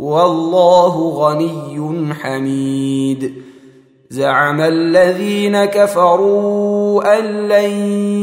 والله غني حميد. زعم الذين كفروا أن لن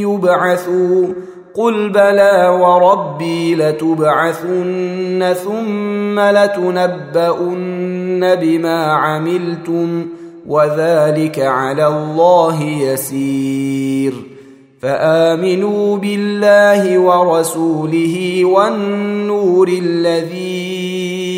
يبعثوا. قل بلى وربي لتبعثن ثم لتنبؤن بما عملتم وذلك على الله يسير. فآمنوا بالله ورسوله والنور الذي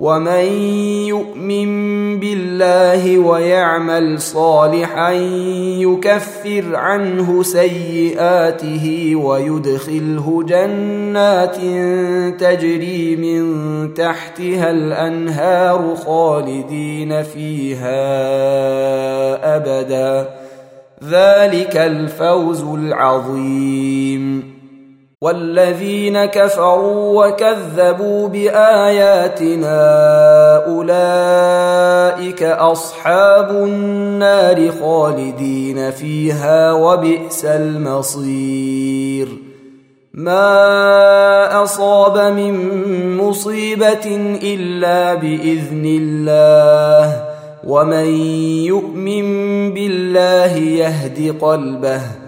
ومن يؤمن بالله ويعمل صالحا يكفر عنه سيئاته ويدخله جنات تجري من تحتها الانهار خالدين فيها ابدا ذلك الفوز العظيم والذين كفروا وكذبوا بآياتنا أولئك أصحاب النار خالدين فيها وبئس المصير. ما أصاب من مصيبة إلا بإذن الله ومن يؤمن بالله يهد قلبه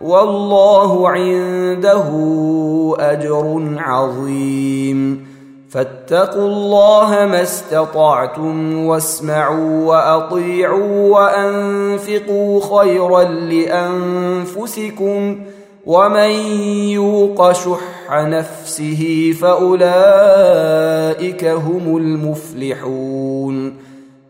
والله عنده أجر عظيم. فاتقوا الله ما استطعتم واسمعوا وأطيعوا وأنفقوا خيرا لأنفسكم ومن يوق شح نفسه فأولئك هم المفلحون.